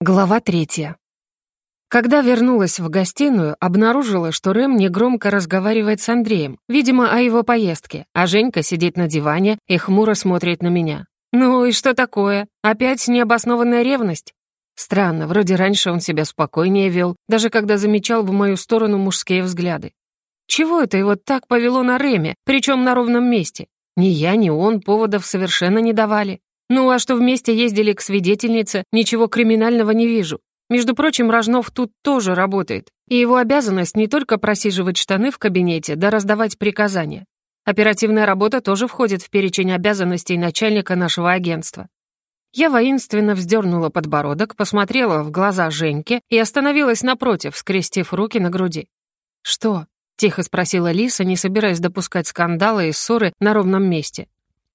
Глава третья. Когда вернулась в гостиную, обнаружила, что Рэм негромко разговаривает с Андреем, видимо, о его поездке, а Женька сидит на диване и хмуро смотрит на меня. «Ну и что такое? Опять необоснованная ревность?» Странно, вроде раньше он себя спокойнее вел, даже когда замечал в мою сторону мужские взгляды. Чего это его так повело на Рэме, причем на ровном месте? Ни я, ни он поводов совершенно не давали. Ну, а что вместе ездили к свидетельнице, ничего криминального не вижу. Между прочим, Рожнов тут тоже работает, и его обязанность не только просиживать штаны в кабинете, да раздавать приказания. Оперативная работа тоже входит в перечень обязанностей начальника нашего агентства. Я воинственно вздернула подбородок, посмотрела в глаза Женьке и остановилась напротив, скрестив руки на груди. «Что?» — тихо спросила Лиса, не собираясь допускать скандала и ссоры на ровном месте.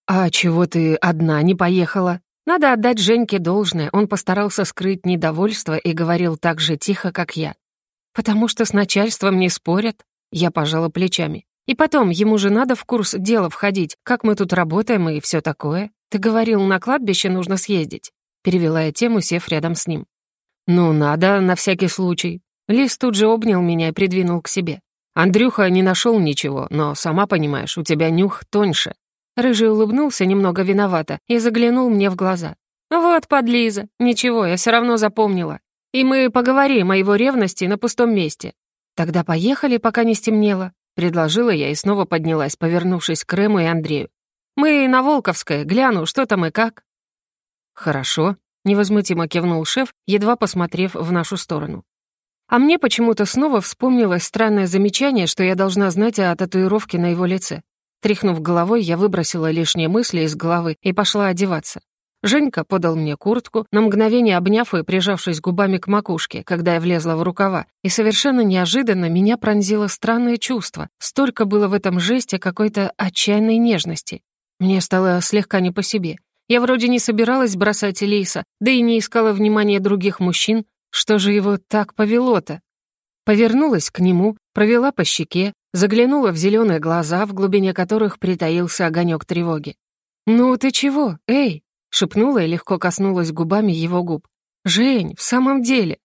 «А чего ты одна не поехала?» Надо отдать Женьке должное, он постарался скрыть недовольство и говорил так же тихо, как я. «Потому что с начальством не спорят», — я пожала плечами. «И потом, ему же надо в курс дела входить, как мы тут работаем и все такое. Ты говорил, на кладбище нужно съездить», — перевела я тему, сев рядом с ним. «Ну, надо, на всякий случай». Лис тут же обнял меня и придвинул к себе. «Андрюха не нашел ничего, но, сама понимаешь, у тебя нюх тоньше. Рыжий улыбнулся немного виновато и заглянул мне в глаза. «Вот, подлиза, ничего, я все равно запомнила. И мы поговорим о его ревности на пустом месте. Тогда поехали, пока не стемнело», — предложила я и снова поднялась, повернувшись к Рэму и Андрею. «Мы на Волковское, гляну, что там и как». «Хорошо», — невозмутимо кивнул шеф, едва посмотрев в нашу сторону. А мне почему-то снова вспомнилось странное замечание, что я должна знать о татуировке на его лице. Тряхнув головой, я выбросила лишние мысли из головы и пошла одеваться. Женька подал мне куртку, на мгновение обняв и прижавшись губами к макушке, когда я влезла в рукава, и совершенно неожиданно меня пронзило странное чувство. Столько было в этом жесте какой-то отчаянной нежности. Мне стало слегка не по себе. Я вроде не собиралась бросать Лиса, да и не искала внимания других мужчин. Что же его так повело-то? Повернулась к нему, провела по щеке, заглянула в зеленые глаза, в глубине которых притаился огонек тревоги. «Ну ты чего, эй?» — шепнула и легко коснулась губами его губ. «Жень, в самом деле?»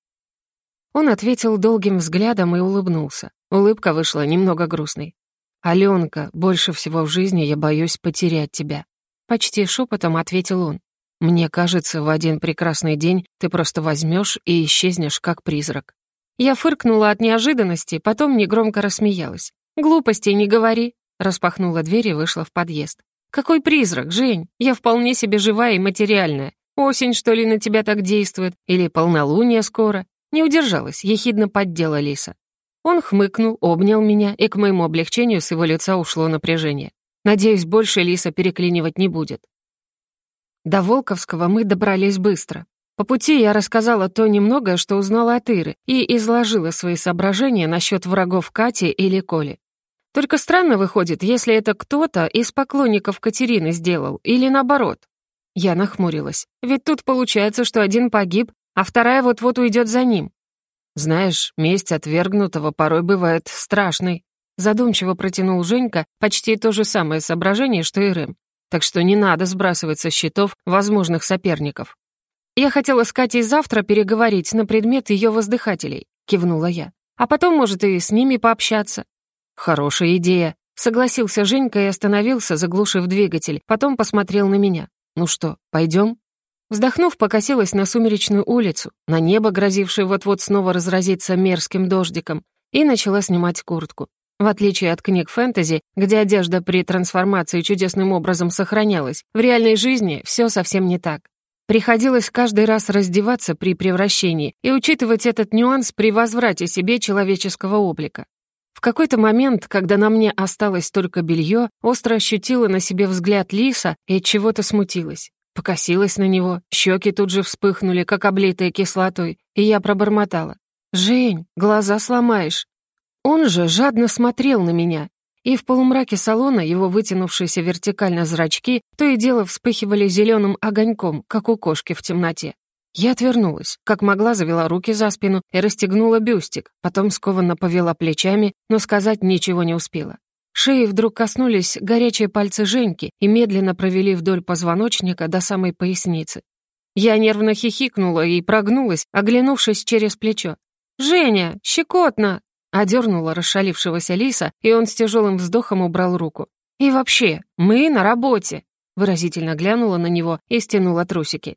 Он ответил долгим взглядом и улыбнулся. Улыбка вышла немного грустной. «Аленка, больше всего в жизни я боюсь потерять тебя». Почти шепотом ответил он. «Мне кажется, в один прекрасный день ты просто возьмешь и исчезнешь, как призрак». Я фыркнула от неожиданности, потом негромко рассмеялась. «Глупостей не говори», — распахнула дверь и вышла в подъезд. «Какой призрак, Жень? Я вполне себе живая и материальная. Осень, что ли, на тебя так действует? Или полнолуние скоро?» Не удержалась, ехидно поддела Лиса. Он хмыкнул, обнял меня, и к моему облегчению с его лица ушло напряжение. Надеюсь, больше Лиса переклинивать не будет. До Волковского мы добрались быстро. По пути я рассказала то немногое, что узнала от Иры, и изложила свои соображения насчет врагов Кати или Коли. Только странно выходит, если это кто-то из поклонников Катерины сделал, или наоборот. Я нахмурилась. Ведь тут получается, что один погиб, а вторая вот-вот уйдет за ним. Знаешь, месть отвергнутого порой бывает страшной. Задумчиво протянул Женька почти то же самое соображение, что и Рэм. Так что не надо сбрасывать со счетов возможных соперников. «Я хотела с Катей завтра переговорить на предмет ее воздыхателей», — кивнула я. «А потом, может, и с ними пообщаться». «Хорошая идея», — согласился Женька и остановился, заглушив двигатель, потом посмотрел на меня. «Ну что, пойдем?» Вздохнув, покосилась на сумеречную улицу, на небо, грозившее вот-вот снова разразиться мерзким дождиком, и начала снимать куртку. В отличие от книг фэнтези, где одежда при трансформации чудесным образом сохранялась, в реальной жизни все совсем не так. Приходилось каждый раз раздеваться при превращении и учитывать этот нюанс при возврате себе человеческого облика. В какой-то момент, когда на мне осталось только белье, остро ощутила на себе взгляд Лиса и от чего-то смутилась. Покосилась на него, щеки тут же вспыхнули, как облитые кислотой, и я пробормотала. «Жень, глаза сломаешь». Он же жадно смотрел на меня, и в полумраке салона его вытянувшиеся вертикально зрачки то и дело вспыхивали зеленым огоньком, как у кошки в темноте. Я отвернулась, как могла завела руки за спину и расстегнула бюстик, потом скованно повела плечами, но сказать ничего не успела. Шеи вдруг коснулись горячие пальцы Женьки и медленно провели вдоль позвоночника до самой поясницы. Я нервно хихикнула и прогнулась, оглянувшись через плечо. «Женя, щекотно!» Одернула расшалившегося лиса, и он с тяжелым вздохом убрал руку. «И вообще, мы на работе!» Выразительно глянула на него и стянула трусики.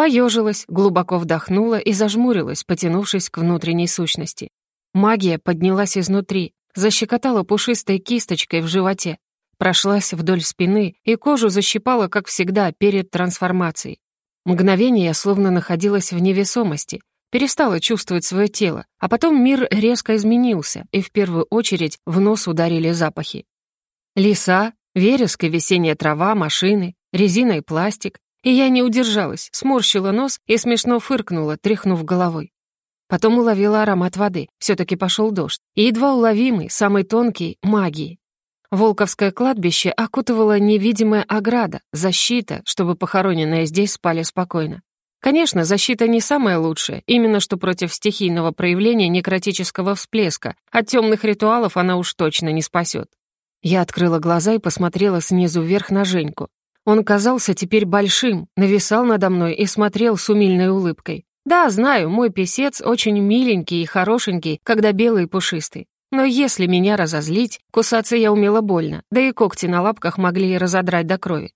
Поежилась, глубоко вдохнула и зажмурилась, потянувшись к внутренней сущности. Магия поднялась изнутри, защекотала пушистой кисточкой в животе, прошлась вдоль спины и кожу защипала, как всегда, перед трансформацией. Мгновение я словно находилась в невесомости, перестала чувствовать свое тело, а потом мир резко изменился, и в первую очередь в нос ударили запахи. Леса, вереск и весенняя трава, машины, резина и пластик, и я не удержалась, сморщила нос и смешно фыркнула, тряхнув головой. Потом уловила аромат воды, все таки пошел дождь, и едва уловимый, самый тонкий, магии. Волковское кладбище окутывала невидимая ограда, защита, чтобы похороненные здесь спали спокойно. Конечно, защита не самая лучшая, именно что против стихийного проявления некротического всплеска. От темных ритуалов она уж точно не спасет. Я открыла глаза и посмотрела снизу вверх на Женьку. Он казался теперь большим, нависал надо мной и смотрел с умильной улыбкой. Да, знаю, мой писец очень миленький и хорошенький, когда белый и пушистый. Но если меня разозлить, кусаться я умела больно, да и когти на лапках могли разодрать до крови.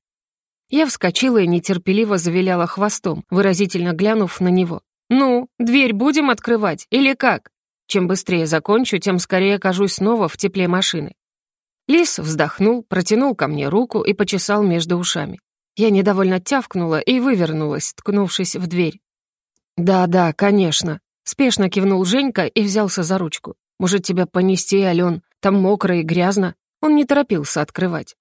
Я вскочила и нетерпеливо завиляла хвостом, выразительно глянув на него. «Ну, дверь будем открывать или как? Чем быстрее закончу, тем скорее окажусь снова в тепле машины». Лис вздохнул, протянул ко мне руку и почесал между ушами. Я недовольно тявкнула и вывернулась, ткнувшись в дверь. «Да-да, конечно», — спешно кивнул Женька и взялся за ручку. Может, тебя понести, Ален? Там мокро и грязно». Он не торопился открывать.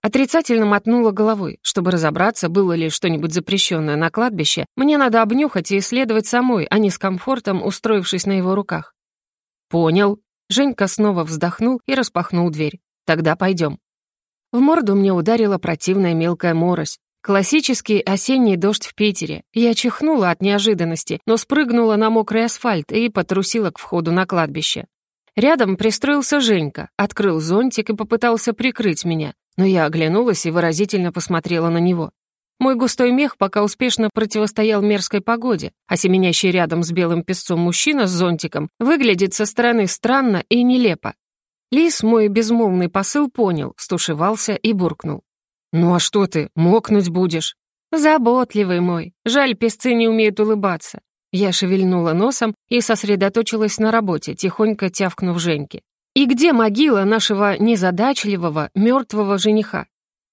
Отрицательно мотнула головой. Чтобы разобраться, было ли что-нибудь запрещенное на кладбище, мне надо обнюхать и исследовать самой, а не с комфортом, устроившись на его руках. «Понял». Женька снова вздохнул и распахнул дверь. «Тогда пойдем». В морду мне ударила противная мелкая морось. Классический осенний дождь в Питере. Я чихнула от неожиданности, но спрыгнула на мокрый асфальт и потрусила к входу на кладбище. Рядом пристроился Женька, открыл зонтик и попытался прикрыть меня, но я оглянулась и выразительно посмотрела на него. Мой густой мех пока успешно противостоял мерзкой погоде, а семенящий рядом с белым песцом мужчина с зонтиком выглядит со стороны странно и нелепо. Лис мой безмолвный посыл понял, стушевался и буркнул. «Ну а что ты, мокнуть будешь?» «Заботливый мой. Жаль, песцы не умеют улыбаться». Я шевельнула носом и сосредоточилась на работе, тихонько тявкнув Женьке. «И где могила нашего незадачливого, мертвого жениха?»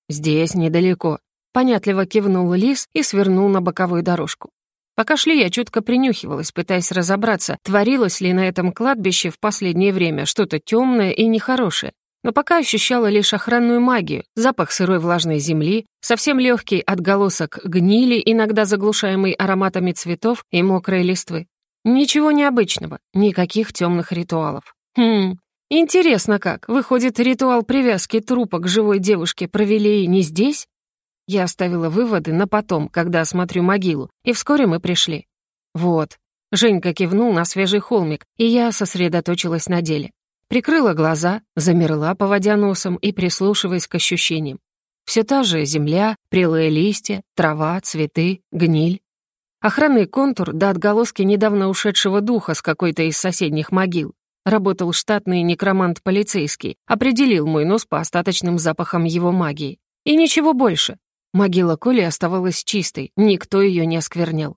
«Здесь, недалеко», — понятливо кивнул Лис и свернул на боковую дорожку. Пока шли, я чутко принюхивалась, пытаясь разобраться, творилось ли на этом кладбище в последнее время что-то темное и нехорошее но пока ощущала лишь охранную магию, запах сырой влажной земли, совсем легкий отголосок гнили, иногда заглушаемый ароматами цветов и мокрой листвы. Ничего необычного, никаких темных ритуалов. Хм, интересно как, выходит, ритуал привязки трупа к живой девушке провели не здесь? Я оставила выводы на потом, когда осмотрю могилу, и вскоре мы пришли. Вот. Женька кивнул на свежий холмик, и я сосредоточилась на деле. Прикрыла глаза, замерла, поводя носом и прислушиваясь к ощущениям. Все та же земля, прелые листья, трава, цветы, гниль. Охранный контур до отголоски недавно ушедшего духа с какой-то из соседних могил. Работал штатный некромант-полицейский, определил мой нос по остаточным запахам его магии. И ничего больше. Могила Коли оставалась чистой, никто ее не осквернял.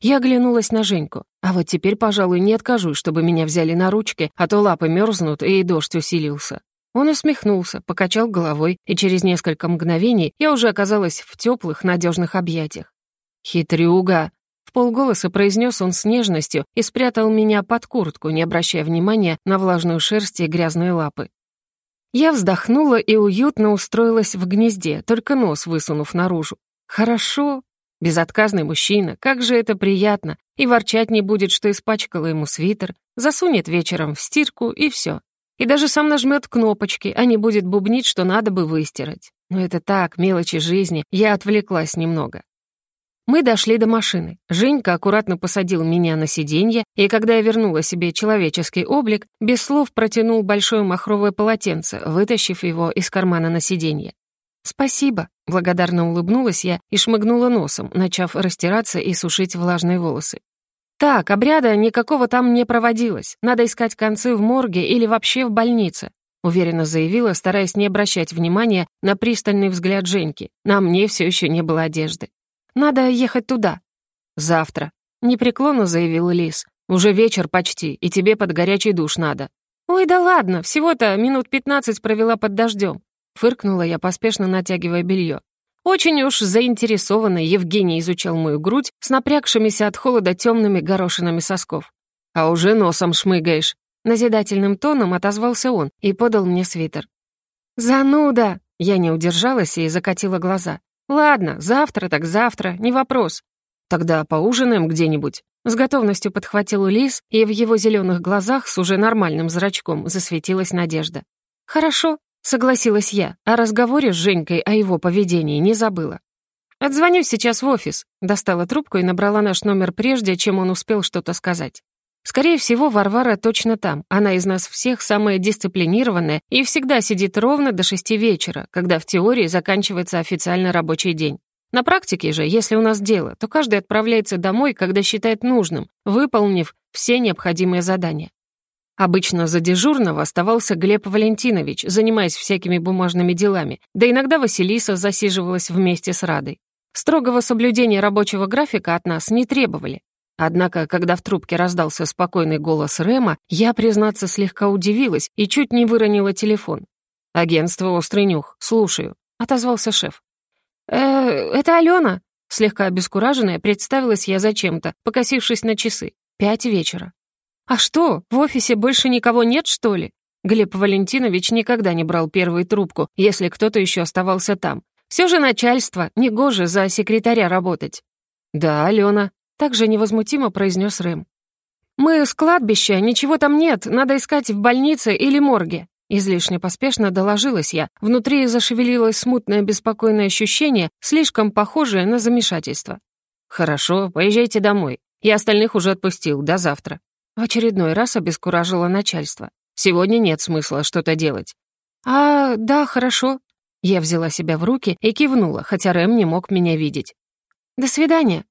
Я оглянулась на Женьку. А вот теперь, пожалуй, не откажусь, чтобы меня взяли на ручки, а то лапы мерзнут, и дождь усилился. Он усмехнулся, покачал головой, и через несколько мгновений я уже оказалась в теплых, надежных объятиях. «Хитрюга!» — в полголоса произнес он с нежностью и спрятал меня под куртку, не обращая внимания на влажную шерсть и грязные лапы. Я вздохнула и уютно устроилась в гнезде, только нос высунув наружу. Хорошо, Безотказный мужчина, как же это приятно, и ворчать не будет, что испачкала ему свитер, засунет вечером в стирку и все. И даже сам нажмет кнопочки, а не будет бубнить, что надо бы выстирать. Но это так, мелочи жизни, я отвлеклась немного. Мы дошли до машины. Женька аккуратно посадил меня на сиденье, и когда я вернула себе человеческий облик, без слов протянул большое махровое полотенце, вытащив его из кармана на сиденье. «Спасибо», — благодарно улыбнулась я и шмыгнула носом, начав растираться и сушить влажные волосы. «Так, обряда никакого там не проводилось. Надо искать концы в морге или вообще в больнице», — уверенно заявила, стараясь не обращать внимания на пристальный взгляд Женьки. На мне все еще не было одежды. «Надо ехать туда». «Завтра», — непреклонно заявил Лис. «Уже вечер почти, и тебе под горячий душ надо». «Ой, да ладно, всего-то минут пятнадцать провела под дождем. Фыркнула я, поспешно натягивая белье. Очень уж заинтересованный Евгений изучал мою грудь с напрягшимися от холода темными горошинами сосков. «А уже носом шмыгаешь!» Назидательным тоном отозвался он и подал мне свитер. «Зануда!» Я не удержалась и закатила глаза. «Ладно, завтра так завтра, не вопрос. Тогда поужинаем где-нибудь». С готовностью подхватил Лис, и в его зеленых глазах с уже нормальным зрачком засветилась надежда. «Хорошо», Согласилась я, о разговоре с Женькой о его поведении не забыла. «Отзвоню сейчас в офис», достала трубку и набрала наш номер прежде, чем он успел что-то сказать. Скорее всего, Варвара точно там. Она из нас всех самая дисциплинированная и всегда сидит ровно до шести вечера, когда в теории заканчивается официально рабочий день. На практике же, если у нас дело, то каждый отправляется домой, когда считает нужным, выполнив все необходимые задания. Обычно за дежурного оставался Глеб Валентинович, занимаясь всякими бумажными делами, да иногда Василиса засиживалась вместе с Радой. Строгого соблюдения рабочего графика от нас не требовали. Однако, когда в трубке раздался спокойный голос Рема, я, признаться, слегка удивилась и чуть не выронила телефон. «Агентство «Острый нюх», слушаю», — отозвался шеф. «Э, это Алена?» Слегка обескураженная, представилась я зачем-то, покосившись на часы. Пять вечера. «А что, в офисе больше никого нет, что ли?» Глеб Валентинович никогда не брал первую трубку, если кто-то еще оставался там. Все же начальство, негоже за секретаря работать. «Да, Алена», — также невозмутимо произнес Рэм. «Мы с кладбища, ничего там нет, надо искать в больнице или морге». Излишне поспешно доложилась я. Внутри зашевелилось смутное беспокойное ощущение, слишком похожее на замешательство. «Хорошо, поезжайте домой. Я остальных уже отпустил, до завтра», в очередной раз обескуражило начальство. Сегодня нет смысла что-то делать. «А, да, хорошо». Я взяла себя в руки и кивнула, хотя Рэм не мог меня видеть. «До свидания».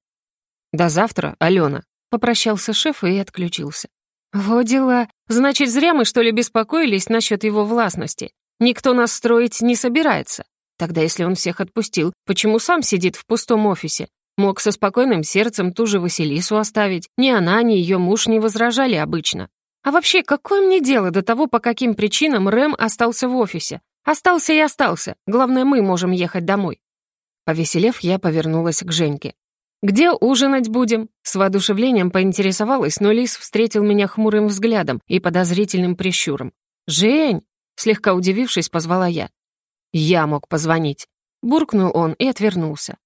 «До завтра, Алена», — попрощался шеф и отключился. «Вот дела. Значит, зря мы, что ли, беспокоились насчет его властности. Никто нас строить не собирается. Тогда, если он всех отпустил, почему сам сидит в пустом офисе? Мог со спокойным сердцем ту же Василису оставить. Ни она, ни ее муж не возражали обычно. А вообще, какое мне дело до того, по каким причинам Рэм остался в офисе? Остался и остался. Главное, мы можем ехать домой. Повеселев, я повернулась к Женьке. «Где ужинать будем?» С воодушевлением поинтересовалась, но Лис встретил меня хмурым взглядом и подозрительным прищуром. «Жень!» Слегка удивившись, позвала я. «Я мог позвонить». Буркнул он и отвернулся.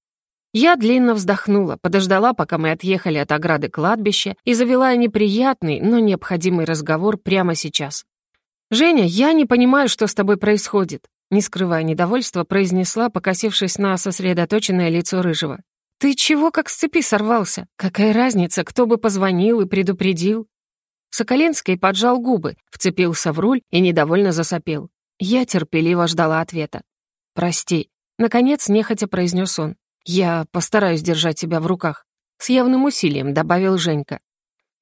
Я длинно вздохнула, подождала, пока мы отъехали от ограды кладбища и завела неприятный, но необходимый разговор прямо сейчас. «Женя, я не понимаю, что с тобой происходит», не скрывая недовольства, произнесла, покосившись на сосредоточенное лицо Рыжего. «Ты чего как с цепи сорвался? Какая разница, кто бы позвонил и предупредил?» Соколенский поджал губы, вцепился в руль и недовольно засопел. Я терпеливо ждала ответа. «Прости», — наконец нехотя произнес он. «Я постараюсь держать тебя в руках», — с явным усилием добавил Женька.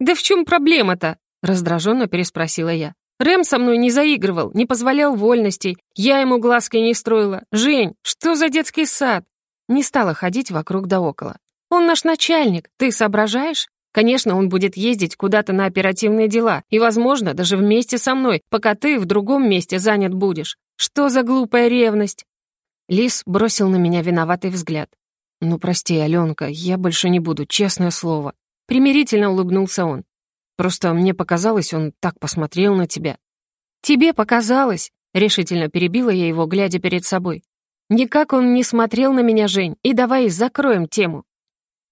«Да в чем проблема-то?» — раздраженно переспросила я. «Рэм со мной не заигрывал, не позволял вольностей, я ему глазки не строила. Жень, что за детский сад?» Не стала ходить вокруг да около. «Он наш начальник, ты соображаешь? Конечно, он будет ездить куда-то на оперативные дела, и, возможно, даже вместе со мной, пока ты в другом месте занят будешь. Что за глупая ревность?» Лис бросил на меня виноватый взгляд. «Ну, прости, Аленка, я больше не буду, честное слово». Примирительно улыбнулся он. «Просто мне показалось, он так посмотрел на тебя». «Тебе показалось?» — решительно перебила я его, глядя перед собой. «Никак он не смотрел на меня, Жень, и давай закроем тему».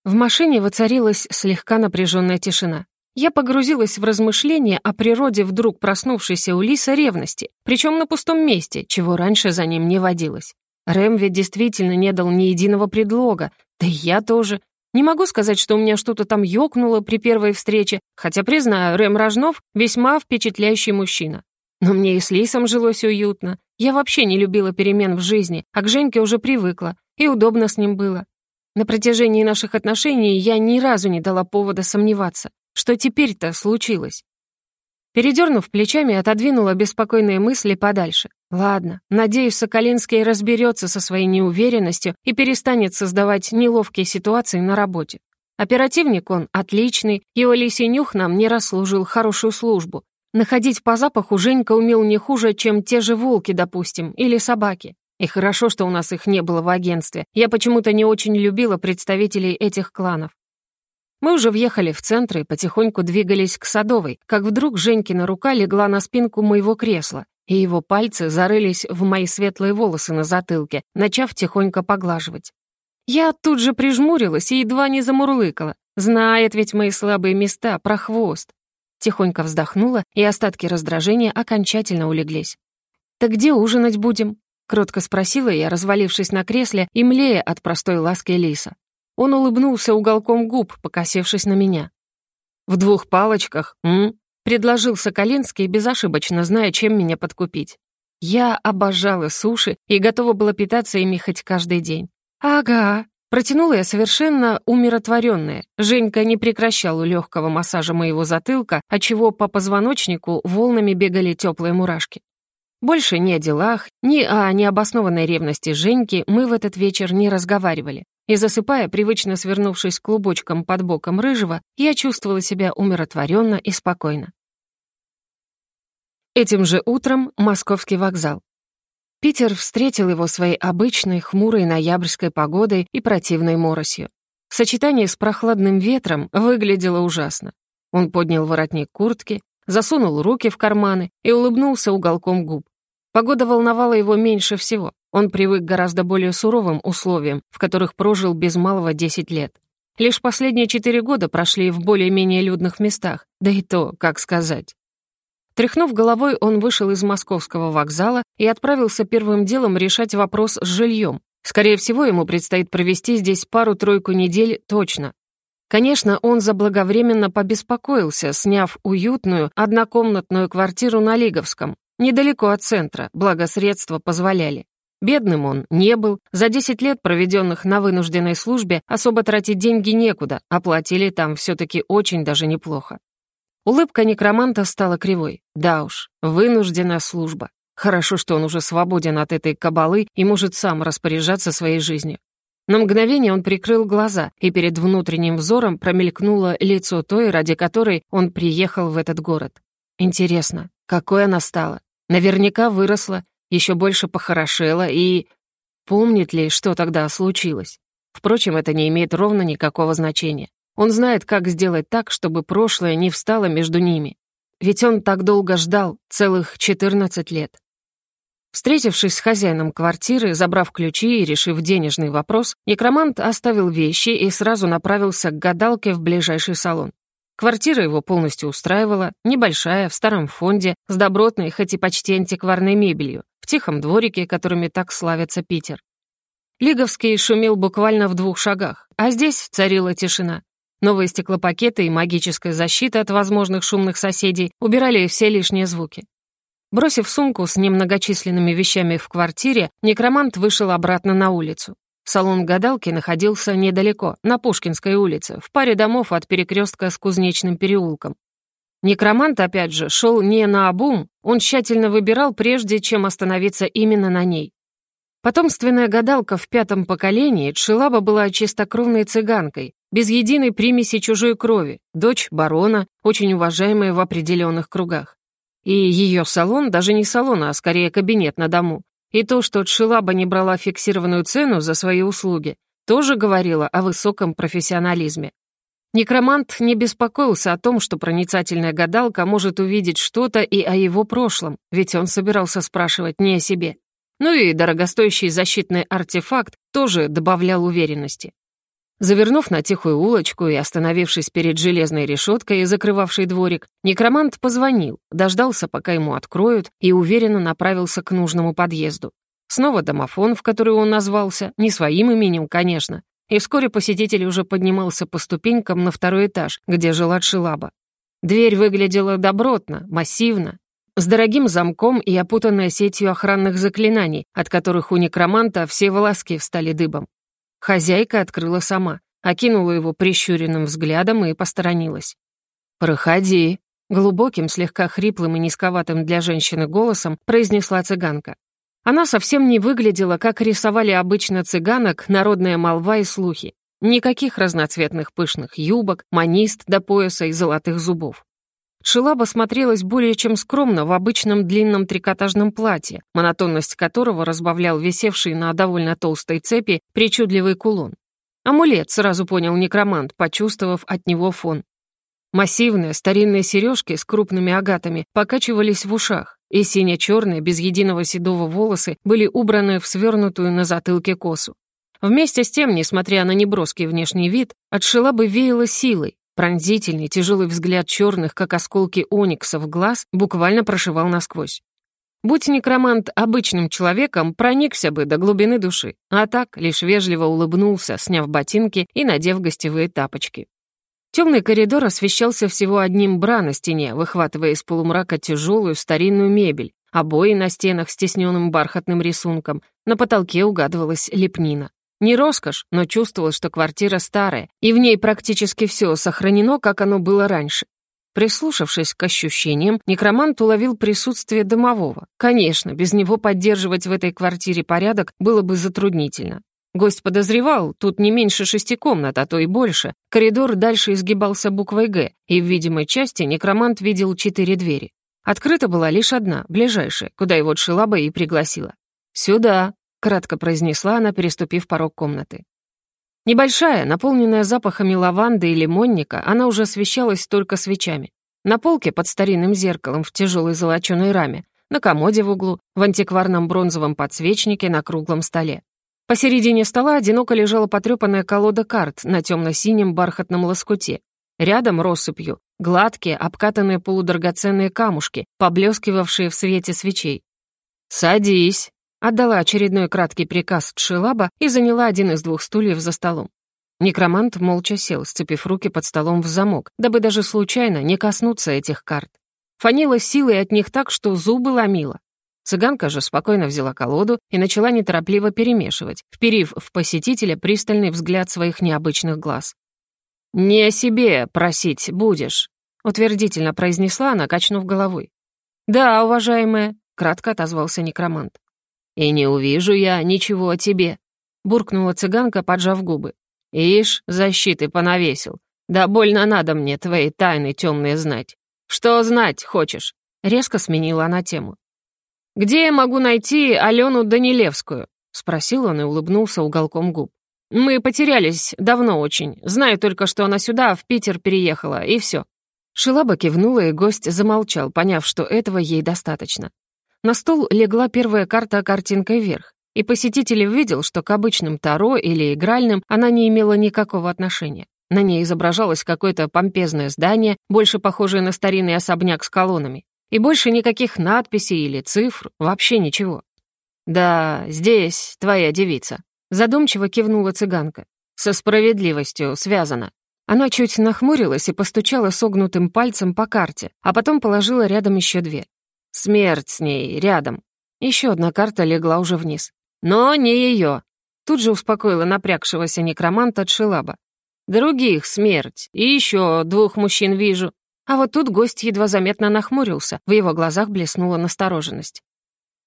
В машине воцарилась слегка напряженная тишина. Я погрузилась в размышления о природе вдруг проснувшейся у Лиса ревности, причем на пустом месте, чего раньше за ним не водилось. Рэм ведь действительно не дал ни единого предлога, да и я тоже. Не могу сказать, что у меня что-то там ёкнуло при первой встрече, хотя, признаю, Рэм Рожнов весьма впечатляющий мужчина. Но мне и с Лисом жилось уютно. Я вообще не любила перемен в жизни, а к Женьке уже привыкла, и удобно с ним было. На протяжении наших отношений я ни разу не дала повода сомневаться, что теперь-то случилось. Передернув плечами, отодвинула беспокойные мысли подальше. Ладно, надеюсь, Соколинский разберется со своей неуверенностью и перестанет создавать неловкие ситуации на работе. Оперативник он отличный, его лисий нюх нам не раз служил хорошую службу, Находить по запаху Женька умел не хуже, чем те же волки, допустим, или собаки. И хорошо, что у нас их не было в агентстве. Я почему-то не очень любила представителей этих кланов. Мы уже въехали в центр и потихоньку двигались к Садовой, как вдруг Женькина рука легла на спинку моего кресла, и его пальцы зарылись в мои светлые волосы на затылке, начав тихонько поглаживать. Я тут же прижмурилась и едва не замурлыкала. Знает ведь мои слабые места про хвост. Тихонько вздохнула, и остатки раздражения окончательно улеглись. «Так где ужинать будем?» — кротко спросила я, развалившись на кресле и млея от простой ласки Лиса. Он улыбнулся уголком губ, покосившись на меня. «В двух палочках, м?» — предложил Соколинский, безошибочно зная, чем меня подкупить. Я обожала суши и готова была питаться ими хоть каждый день. «Ага», Протянула я совершенно умиротворенная. Женька не прекращал легкого массажа моего затылка, отчего по позвоночнику волнами бегали теплые мурашки. Больше ни о делах, ни о необоснованной ревности Женьки мы в этот вечер не разговаривали. И засыпая, привычно свернувшись клубочком под боком рыжего, я чувствовала себя умиротворенно и спокойно. Этим же утром московский вокзал. Питер встретил его своей обычной хмурой ноябрьской погодой и противной моросью. Сочетание с прохладным ветром выглядело ужасно. Он поднял воротник куртки, засунул руки в карманы и улыбнулся уголком губ. Погода волновала его меньше всего. Он привык к гораздо более суровым условиям, в которых прожил без малого 10 лет. Лишь последние четыре года прошли в более-менее людных местах, да и то, как сказать. Тряхнув головой, он вышел из московского вокзала и отправился первым делом решать вопрос с жильем. Скорее всего, ему предстоит провести здесь пару-тройку недель точно. Конечно, он заблаговременно побеспокоился, сняв уютную однокомнатную квартиру на Лиговском, недалеко от центра, благо средства позволяли. Бедным он не был, за 10 лет, проведенных на вынужденной службе, особо тратить деньги некуда, оплатили там все-таки очень даже неплохо. Улыбка некроманта стала кривой. Да уж, вынужденная служба. Хорошо, что он уже свободен от этой кабалы и может сам распоряжаться своей жизнью. На мгновение он прикрыл глаза, и перед внутренним взором промелькнуло лицо той, ради которой он приехал в этот город. Интересно, какой она стала? Наверняка выросла, еще больше похорошела и... Помнит ли, что тогда случилось? Впрочем, это не имеет ровно никакого значения. Он знает, как сделать так, чтобы прошлое не встало между ними. Ведь он так долго ждал, целых 14 лет. Встретившись с хозяином квартиры, забрав ключи и решив денежный вопрос, некромант оставил вещи и сразу направился к гадалке в ближайший салон. Квартира его полностью устраивала, небольшая, в старом фонде, с добротной, хоть и почти антикварной мебелью, в тихом дворике, которыми так славится Питер. Лиговский шумел буквально в двух шагах, а здесь царила тишина. Новые стеклопакеты и магическая защита от возможных шумных соседей убирали все лишние звуки. Бросив сумку с немногочисленными вещами в квартире, некромант вышел обратно на улицу. Салон гадалки находился недалеко, на Пушкинской улице, в паре домов от перекрестка с Кузнечным переулком. Некромант, опять же, шел не на обум, он тщательно выбирал, прежде чем остановиться именно на ней. Потомственная гадалка в пятом поколении Тшилаба была чистокровной цыганкой, без единой примеси чужой крови, дочь барона, очень уважаемая в определенных кругах. И ее салон даже не салон, а скорее кабинет на дому. И то, что Тшилаба не брала фиксированную цену за свои услуги, тоже говорило о высоком профессионализме. Некромант не беспокоился о том, что проницательная гадалка может увидеть что-то и о его прошлом, ведь он собирался спрашивать не о себе. Ну и дорогостоящий защитный артефакт тоже добавлял уверенности. Завернув на тихую улочку и остановившись перед железной решеткой, закрывавшей дворик, некромант позвонил, дождался, пока ему откроют, и уверенно направился к нужному подъезду. Снова домофон, в который он назвался, не своим именем, конечно, и вскоре посетитель уже поднимался по ступенькам на второй этаж, где жила Шилаба. Дверь выглядела добротно, массивно, с дорогим замком и опутанная сетью охранных заклинаний, от которых у некроманта все волоски встали дыбом. Хозяйка открыла сама, окинула его прищуренным взглядом и посторонилась. «Проходи», — глубоким, слегка хриплым и низковатым для женщины голосом произнесла цыганка. Она совсем не выглядела, как рисовали обычно цыганок народная молва и слухи. Никаких разноцветных пышных юбок, манист до пояса и золотых зубов. Шилаба смотрелась более чем скромно в обычном длинном трикотажном платье, монотонность которого разбавлял висевший на довольно толстой цепи причудливый кулон. Амулет, сразу понял некромант, почувствовав от него фон. Массивные старинные сережки с крупными агатами покачивались в ушах, и сине-черные, без единого седого волосы были убраны в свернутую на затылке косу. Вместе с тем, несмотря на неброский внешний вид, от Шилабы веяло силой. Пронзительный, тяжелый взгляд черных, как осколки оникса в глаз, буквально прошивал насквозь. Будь некромант обычным человеком, проникся бы до глубины души, а так лишь вежливо улыбнулся, сняв ботинки и надев гостевые тапочки. Темный коридор освещался всего одним бра на стене, выхватывая из полумрака тяжелую старинную мебель, обои на стенах с тесненным бархатным рисунком, на потолке угадывалась лепнина. Не роскошь, но чувствовалось, что квартира старая, и в ней практически все сохранено, как оно было раньше. Прислушавшись к ощущениям, некромант уловил присутствие домового. Конечно, без него поддерживать в этой квартире порядок было бы затруднительно. Гость подозревал, тут не меньше шести комнат, а то и больше. Коридор дальше изгибался буквой «Г», и в видимой части некромант видел четыре двери. Открыта была лишь одна, ближайшая, куда его Шилаба и пригласила. «Сюда», — кратко произнесла она, переступив порог комнаты. Небольшая, наполненная запахами лаванды и лимонника, она уже освещалась только свечами. На полке под старинным зеркалом в тяжелой золоченой раме, на комоде в углу, в антикварном бронзовом подсвечнике на круглом столе. Посередине стола одиноко лежала потрепанная колода карт на темно-синем бархатном лоскуте. Рядом россыпью гладкие, обкатанные полудрагоценные камушки, поблескивавшие в свете свечей. «Садись», Отдала очередной краткий приказ Тшилаба и заняла один из двух стульев за столом. Некромант молча сел, сцепив руки под столом в замок, дабы даже случайно не коснуться этих карт. Фанила силой от них так, что зубы ломила. Цыганка же спокойно взяла колоду и начала неторопливо перемешивать, вперив в посетителя пристальный взгляд своих необычных глаз. «Не о себе просить будешь», — утвердительно произнесла она, качнув головой. «Да, уважаемая», — кратко отозвался некромант. «И не увижу я ничего о тебе», — буркнула цыганка, поджав губы. «Ишь, защиты понавесил. Да больно надо мне твои тайны темные знать. Что знать хочешь?» Резко сменила она тему. «Где я могу найти Алену Данилевскую?» — спросил он и улыбнулся уголком губ. «Мы потерялись давно очень. Знаю только, что она сюда, в Питер переехала, и все». Шилаба кивнула, и гость замолчал, поняв, что этого ей достаточно. На стол легла первая карта картинкой вверх, и посетитель увидел, что к обычным таро или игральным она не имела никакого отношения. На ней изображалось какое-то помпезное здание, больше похожее на старинный особняк с колоннами. И больше никаких надписей или цифр, вообще ничего. «Да, здесь твоя девица», — задумчиво кивнула цыганка. «Со справедливостью связана». Она чуть нахмурилась и постучала согнутым пальцем по карте, а потом положила рядом еще две. Смерть с ней, рядом. Еще одна карта легла уже вниз. Но не ее. Тут же успокоила напрягшегося некроманта Тшилаба. Других смерть. И еще двух мужчин вижу. А вот тут гость едва заметно нахмурился, в его глазах блеснула настороженность.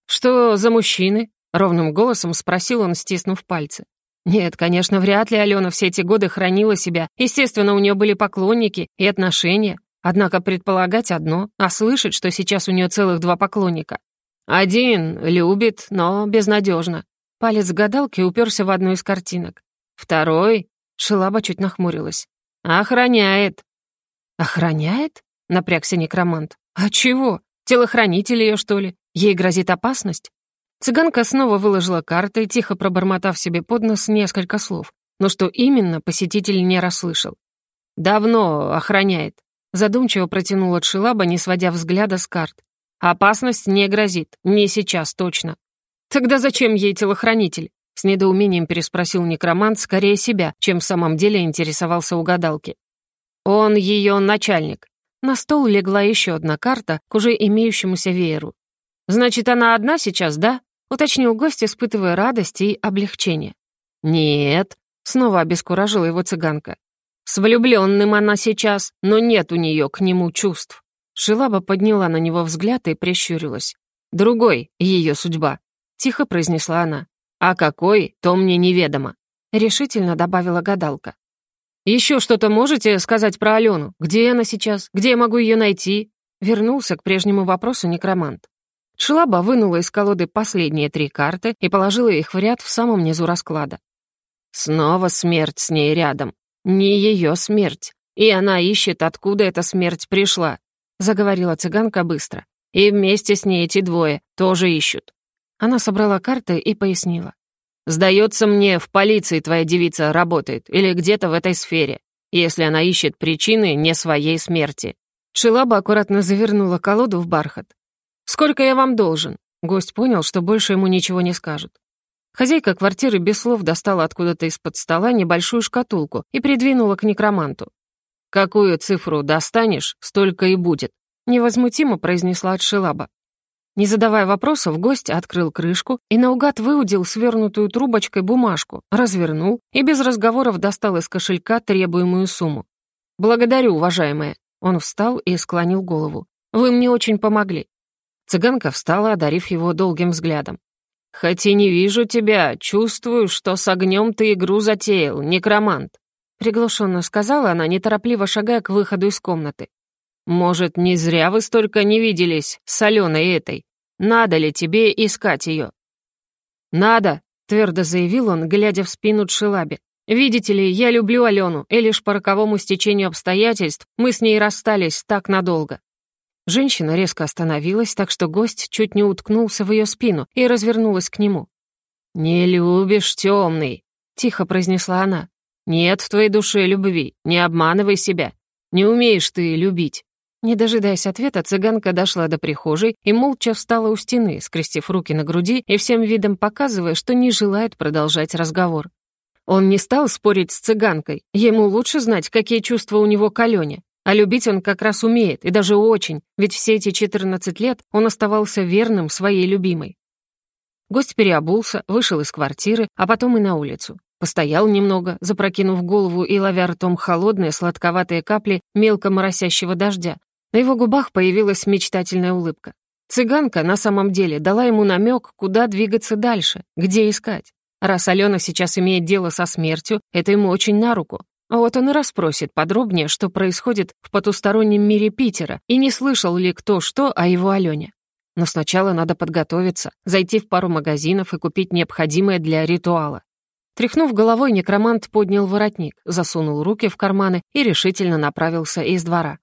«Что за мужчины?» — ровным голосом спросил он, стиснув пальцы. Нет, конечно, вряд ли Алена все эти годы хранила себя. Естественно, у нее были поклонники и отношения. Однако предполагать одно, а слышать, что сейчас у нее целых два поклонника. Один любит, но безнадежно. Палец гадалки уперся в одну из картинок. Второй, Шелаба чуть нахмурилась. Охраняет. Охраняет? Напрягся некромант. А чего? Телохранитель ее, что ли? Ей грозит опасность? Цыганка снова выложила карты, тихо пробормотав себе под нос несколько слов, но что именно посетитель не расслышал. «Давно охраняет. Задумчиво протянула Тшилаба, не сводя взгляда с карт. «Опасность не грозит. Не сейчас точно». «Тогда зачем ей телохранитель?» С недоумением переспросил некромант скорее себя, чем в самом деле интересовался у гадалки. «Он ее начальник. На стол легла еще одна карта к уже имеющемуся вееру. «Значит, она одна сейчас, да?» — уточнил гость, испытывая радость и облегчение. «Нет», — снова обескуражила его цыганка. «С влюбленным она сейчас, но нет у нее к нему чувств». Шилаба подняла на него взгляд и прищурилась. «Другой — ее судьба», — тихо произнесла она. «А какой, то мне неведомо», — решительно добавила гадалка. «Еще что-то можете сказать про Алену? Где она сейчас? Где я могу ее найти?» Вернулся к прежнему вопросу некромант. Шилаба вынула из колоды последние три карты и положила их в ряд в самом низу расклада. Снова смерть с ней рядом. Не ее смерть. И она ищет, откуда эта смерть пришла. Заговорила цыганка быстро. И вместе с ней эти двое тоже ищут. Она собрала карты и пояснила. «Сдается мне, в полиции твоя девица работает или где-то в этой сфере, если она ищет причины не своей смерти». Шилаба аккуратно завернула колоду в бархат. «Сколько я вам должен?» Гость понял, что больше ему ничего не скажут. Хозяйка квартиры без слов достала откуда-то из-под стола небольшую шкатулку и придвинула к некроманту. «Какую цифру достанешь, столько и будет», — невозмутимо произнесла Отшилаба. Не задавая вопросов, гость открыл крышку и наугад выудил свернутую трубочкой бумажку, развернул и без разговоров достал из кошелька требуемую сумму. «Благодарю, уважаемая». Он встал и склонил голову. «Вы мне очень помогли». Цыганка встала, одарив его долгим взглядом. «Хоть и не вижу тебя, чувствую, что с огнем ты игру затеял, некромант», приглушенно сказала она, неторопливо шагая к выходу из комнаты. «Может, не зря вы столько не виделись с Аленой этой? Надо ли тебе искать ее?» «Надо», — твердо заявил он, глядя в спину Тшилаби. «Видите ли, я люблю Алену, и лишь по роковому стечению обстоятельств мы с ней расстались так надолго. Женщина резко остановилась, так что гость чуть не уткнулся в ее спину и развернулась к нему. «Не любишь темный», — тихо произнесла она. «Нет в твоей душе любви, не обманывай себя. Не умеешь ты любить». Не дожидаясь ответа, цыганка дошла до прихожей и молча встала у стены, скрестив руки на груди и всем видом показывая, что не желает продолжать разговор. Он не стал спорить с цыганкой, ему лучше знать, какие чувства у него к Алене. А любить он как раз умеет, и даже очень, ведь все эти 14 лет он оставался верным своей любимой. Гость переобулся, вышел из квартиры, а потом и на улицу. Постоял немного, запрокинув голову и ловя ртом холодные сладковатые капли мелко моросящего дождя. На его губах появилась мечтательная улыбка. Цыганка на самом деле дала ему намек, куда двигаться дальше, где искать. Раз Алена сейчас имеет дело со смертью, это ему очень на руку. Вот он и расспросит подробнее, что происходит в потустороннем мире Питера, и не слышал ли кто что о его Алене. Но сначала надо подготовиться, зайти в пару магазинов и купить необходимое для ритуала. Тряхнув головой, некромант поднял воротник, засунул руки в карманы и решительно направился из двора.